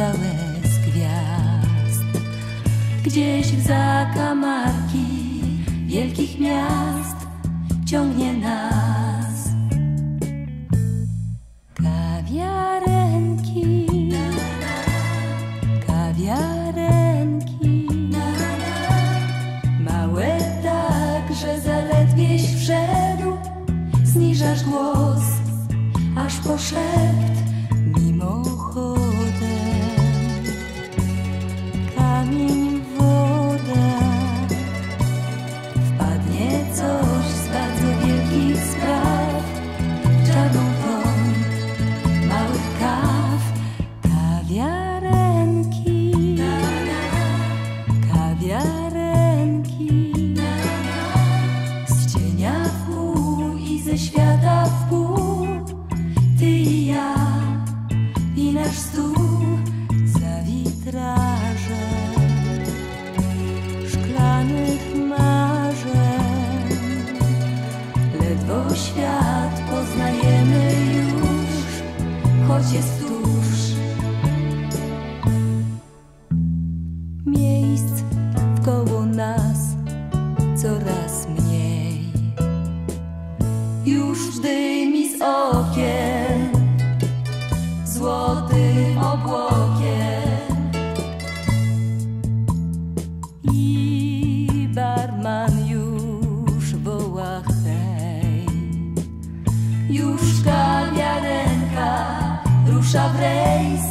całe z gwiazd. Gdzieś w zakamarki wielkich miast ciągnie nas kawiarenki, kawiarenki. Małe tak, że zaledwieś wszedł, zniżasz głos, aż po szept ze świata w pół, ty i ja i nasz stół za szklanych marzeń. Ledwo świat poznajemy już, choć jest tuż. Miejsc wkoło nas coraz mniej. Już dymi z okien złotym obłokiem. I barman już woła hej. Już kawiarenka rusza w rejs,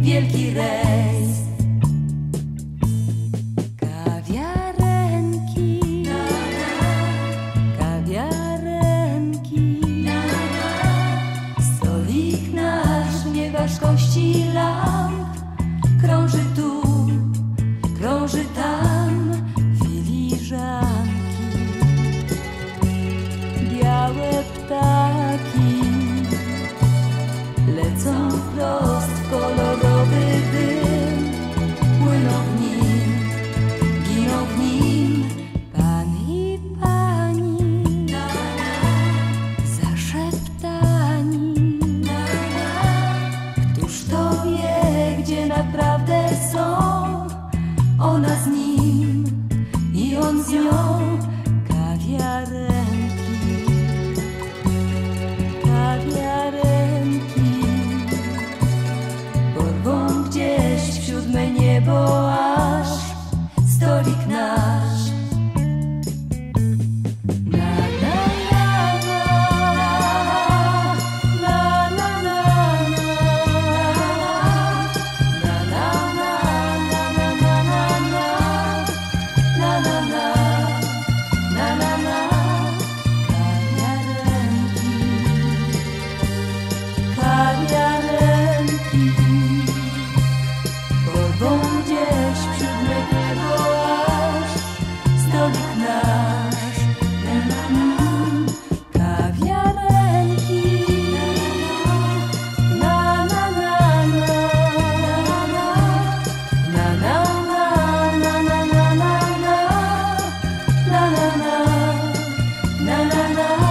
wielki rejs. Stolik nasz nie ważkości lamp krąży tu, krąży tam нас с ним, и он все. na na na na na.